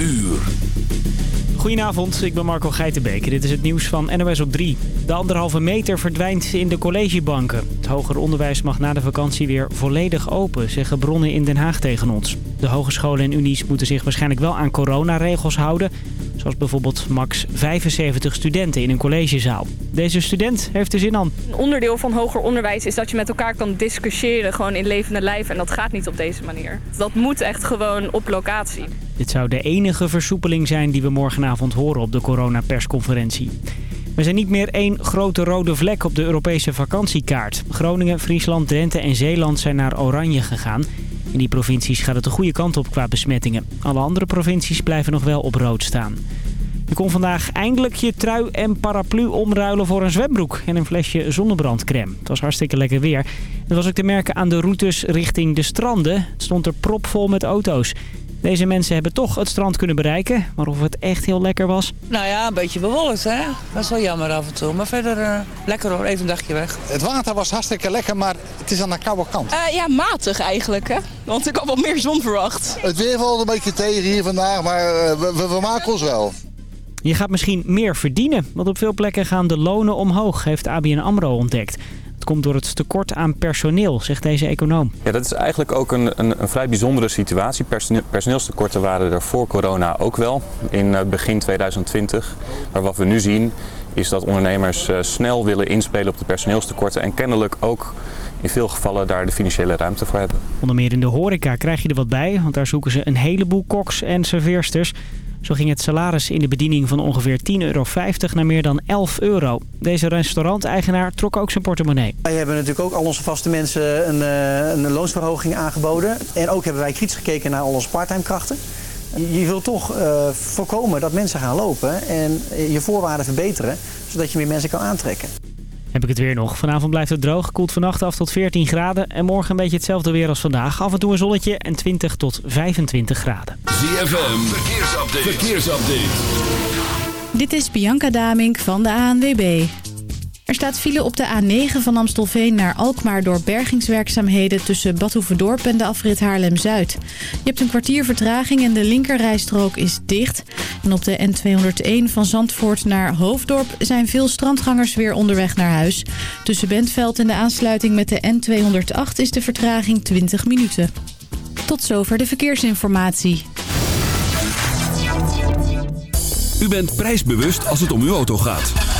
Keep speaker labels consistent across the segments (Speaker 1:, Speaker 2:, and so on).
Speaker 1: uur.
Speaker 2: Goedenavond, ik ben Marco Geitenbeek. Dit is het nieuws van NOS op 3. De anderhalve meter verdwijnt in de collegebanken. Het hoger onderwijs mag na de vakantie weer volledig open, zeggen bronnen in Den Haag tegen ons. De hogescholen en unies moeten zich waarschijnlijk wel aan coronaregels houden. Zoals bijvoorbeeld max 75 studenten in een collegezaal. Deze student heeft er zin aan.
Speaker 3: Een onderdeel van hoger onderwijs is dat je met elkaar kan discussiëren, gewoon in levende lijf. En dat gaat niet op deze manier. Dat moet echt gewoon op locatie.
Speaker 2: Dit zou de enige versoepeling zijn die we morgenavond horen op de coronapersconferentie. We zijn niet meer één grote rode vlek op de Europese vakantiekaart. Groningen, Friesland, Drenthe en Zeeland zijn naar oranje gegaan. In die provincies gaat het de goede kant op qua besmettingen. Alle andere provincies blijven nog wel op rood staan. Je kon vandaag eindelijk je trui en paraplu omruilen voor een zwembroek en een flesje zonnebrandcrème. Het was hartstikke lekker weer. Dat was ook te merken aan de routes richting de stranden. Het stond er propvol met auto's. Deze mensen hebben toch het strand kunnen bereiken. Maar of het echt heel lekker was...
Speaker 4: Nou ja, een beetje bewolkt hè. Dat is wel jammer af en toe. Maar verder uh, lekker hoor, even een dagje weg.
Speaker 5: Het water was hartstikke lekker, maar het is aan de koude kant.
Speaker 3: Uh, ja, matig eigenlijk hè. Want ik had wat meer zon verwacht.
Speaker 5: Het weer valt een beetje tegen hier vandaag, maar uh, we, we, we maken ons wel.
Speaker 2: Je gaat misschien meer verdienen, want op veel plekken gaan de lonen omhoog, heeft ABN AMRO ontdekt. Het komt door het tekort aan personeel, zegt deze econoom.
Speaker 6: Ja, dat is eigenlijk ook een, een, een vrij bijzondere situatie. Personeel, personeelstekorten waren er voor corona ook wel, in begin 2020. Maar wat we nu zien is dat ondernemers snel willen inspelen op de personeelstekorten en kennelijk ook in veel gevallen daar de financiële ruimte voor hebben.
Speaker 2: Onder meer in de horeca krijg je er wat bij, want daar zoeken ze een heleboel koks en serveersters. Zo ging het salaris in de bediening van ongeveer 10,50 euro naar meer dan 11 euro. Deze restauranteigenaar trok ook zijn portemonnee.
Speaker 7: Wij hebben natuurlijk ook al onze vaste mensen een, een loonsverhoging aangeboden. En ook hebben wij kritisch gekeken naar al onze parttime krachten. Je wilt toch uh, voorkomen dat mensen gaan lopen en je voorwaarden verbeteren, zodat je meer mensen kan aantrekken.
Speaker 2: Heb ik het weer nog. Vanavond blijft het droog. Koelt vannacht af tot 14 graden. En morgen een beetje hetzelfde weer als vandaag. Af en toe een zonnetje en 20 tot 25 graden.
Speaker 1: ZFM, verkeersupdate. verkeersupdate.
Speaker 8: Dit is Bianca Damink van de ANWB. Er staat file op de A9 van Amstelveen naar Alkmaar door bergingswerkzaamheden tussen Badhoevedorp en de afrit Haarlem-Zuid. Je hebt een kwartier vertraging en de linkerrijstrook is dicht. En op de N201 van Zandvoort naar Hoofddorp zijn veel strandgangers weer onderweg naar huis. Tussen Bentveld en de aansluiting met de N208 is de vertraging 20 minuten. Tot zover de verkeersinformatie.
Speaker 1: U bent prijsbewust als het om uw auto gaat.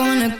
Speaker 9: gonna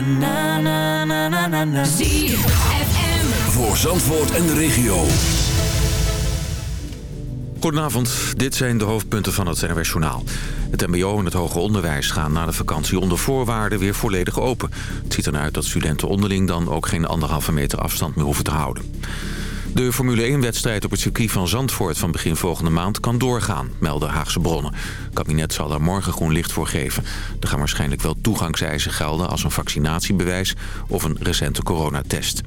Speaker 9: na na na na na
Speaker 10: ZFM Voor Zandvoort en de regio
Speaker 11: Goedenavond, dit zijn de hoofdpunten van het NRW Journaal. Het mbo en het hoger onderwijs gaan na de vakantie onder voorwaarden weer volledig open. Het ziet eruit uit dat studenten onderling dan ook geen anderhalve meter afstand meer hoeven te houden. De Formule 1-wedstrijd op het circuit van Zandvoort van begin volgende maand kan doorgaan, melden Haagse bronnen. Het kabinet zal daar morgen groen licht voor geven. Er gaan waarschijnlijk wel toegangseisen gelden als een vaccinatiebewijs of een recente coronatest.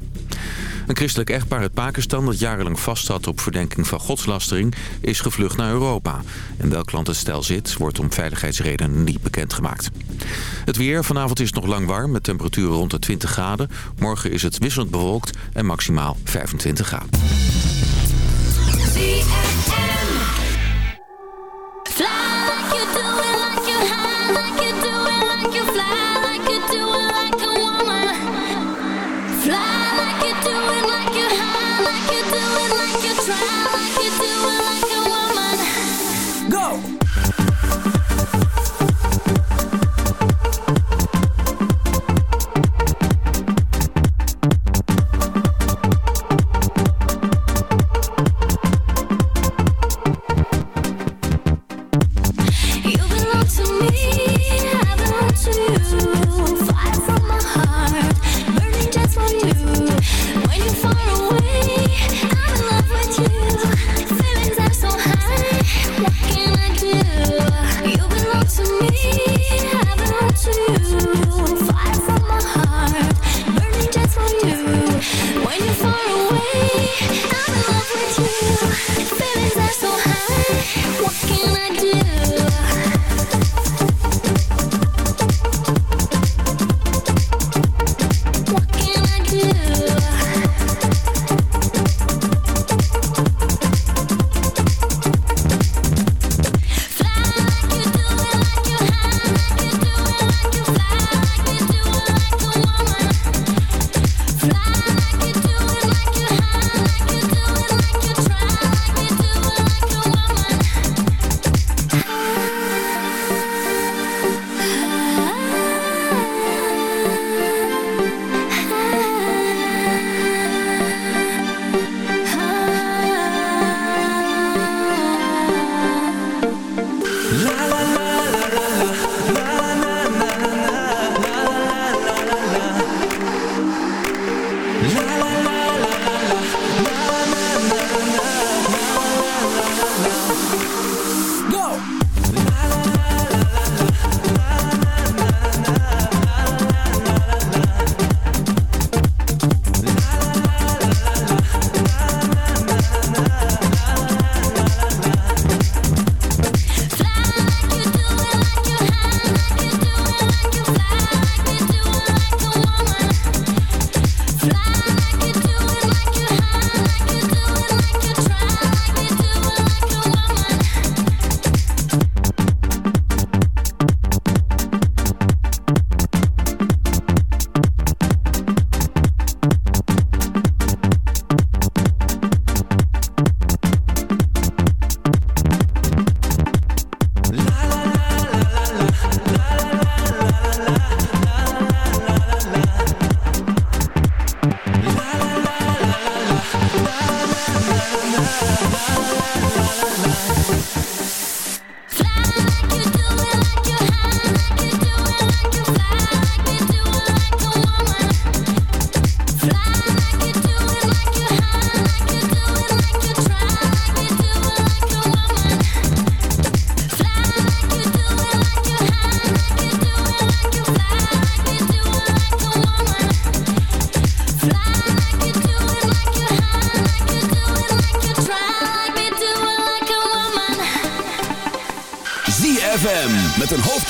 Speaker 11: Een christelijk echtpaar uit Pakistan dat jarenlang vastzat op verdenking van godslastering is gevlucht naar Europa. En welk land het stel zit wordt om veiligheidsredenen niet bekendgemaakt. Het weer, vanavond is nog lang warm met temperaturen rond de 20 graden. Morgen is het wisselend bewolkt en maximaal 25 graden.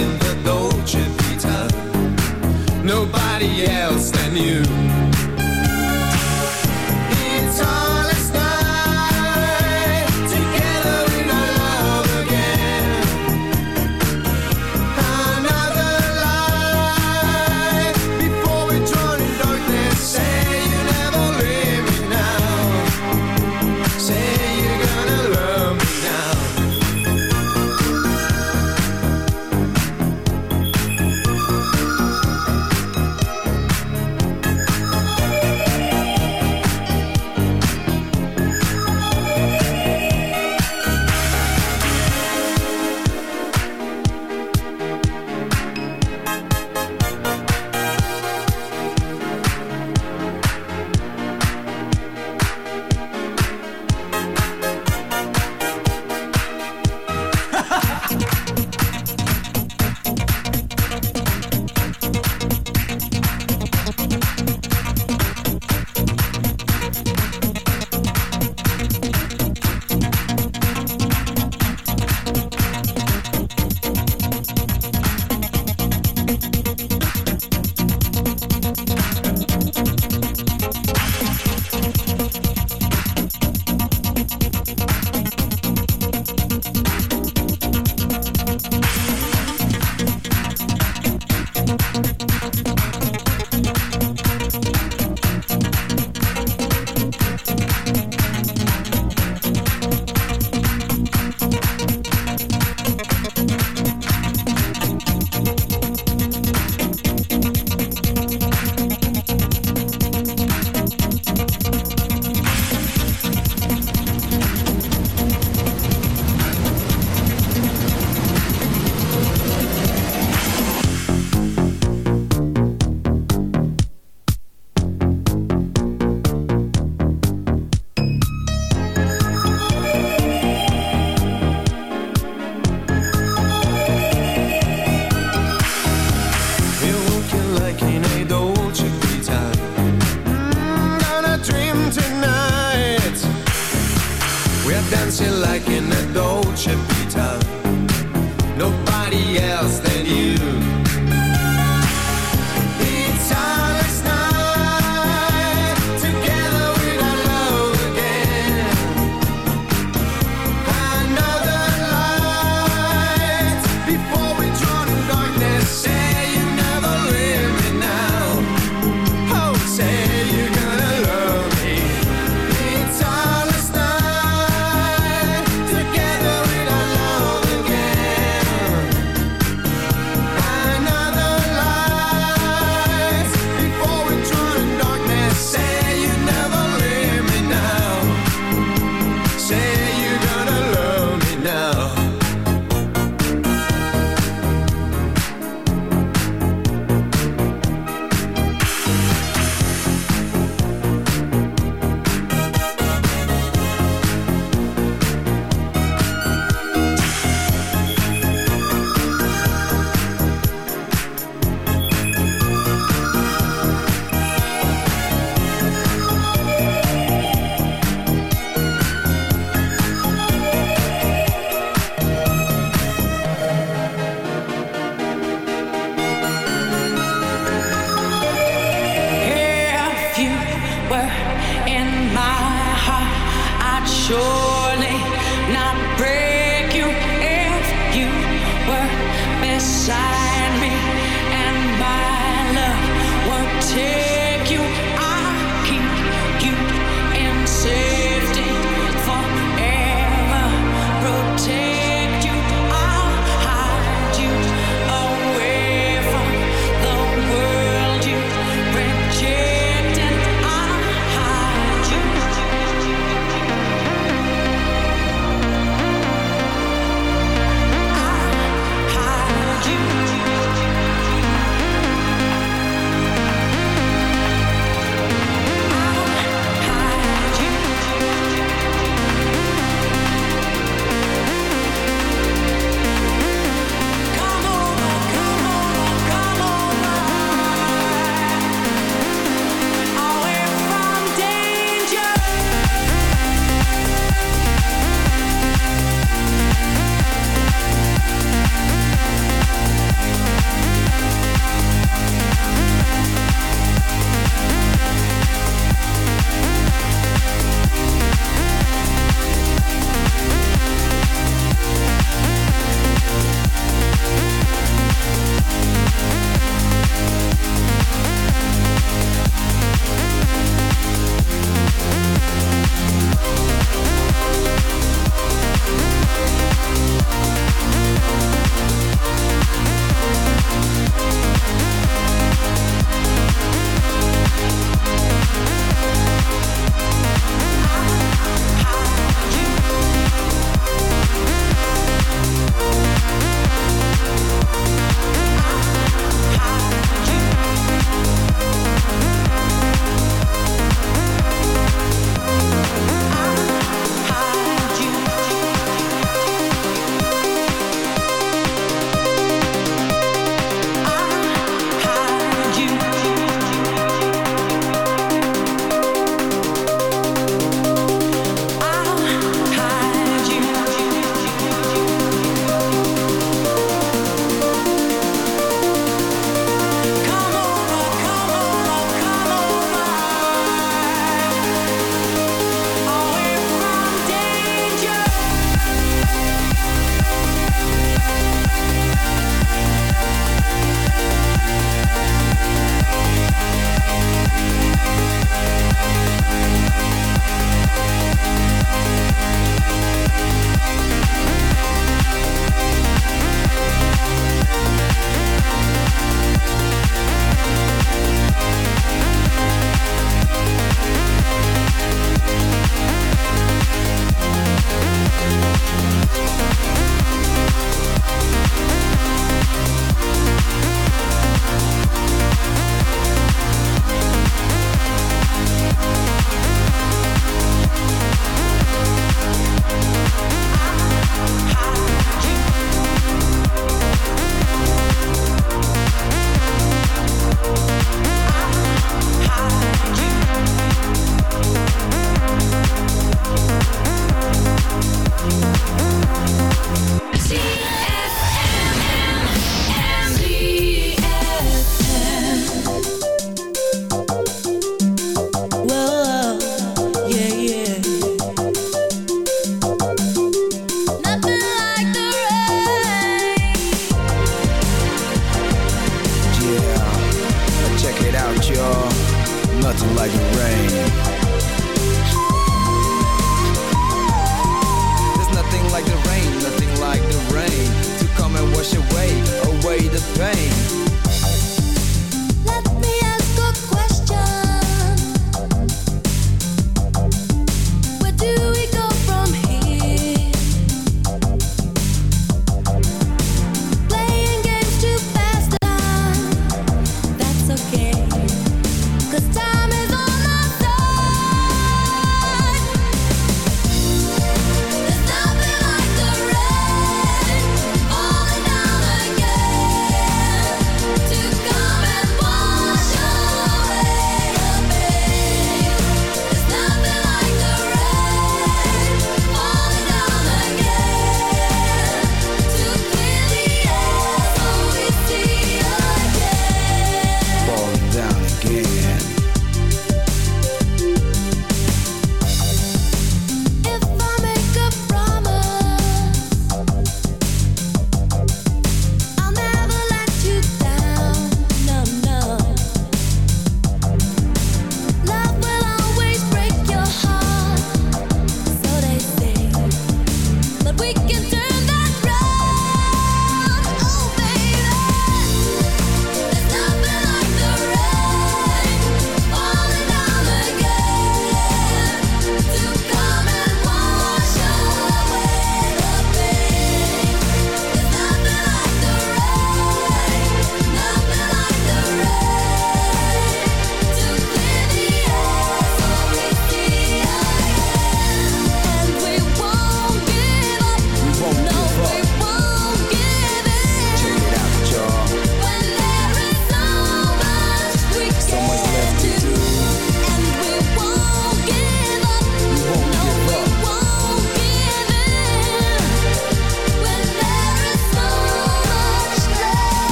Speaker 12: in the Dolce Vita. Nobody else than you.